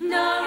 No.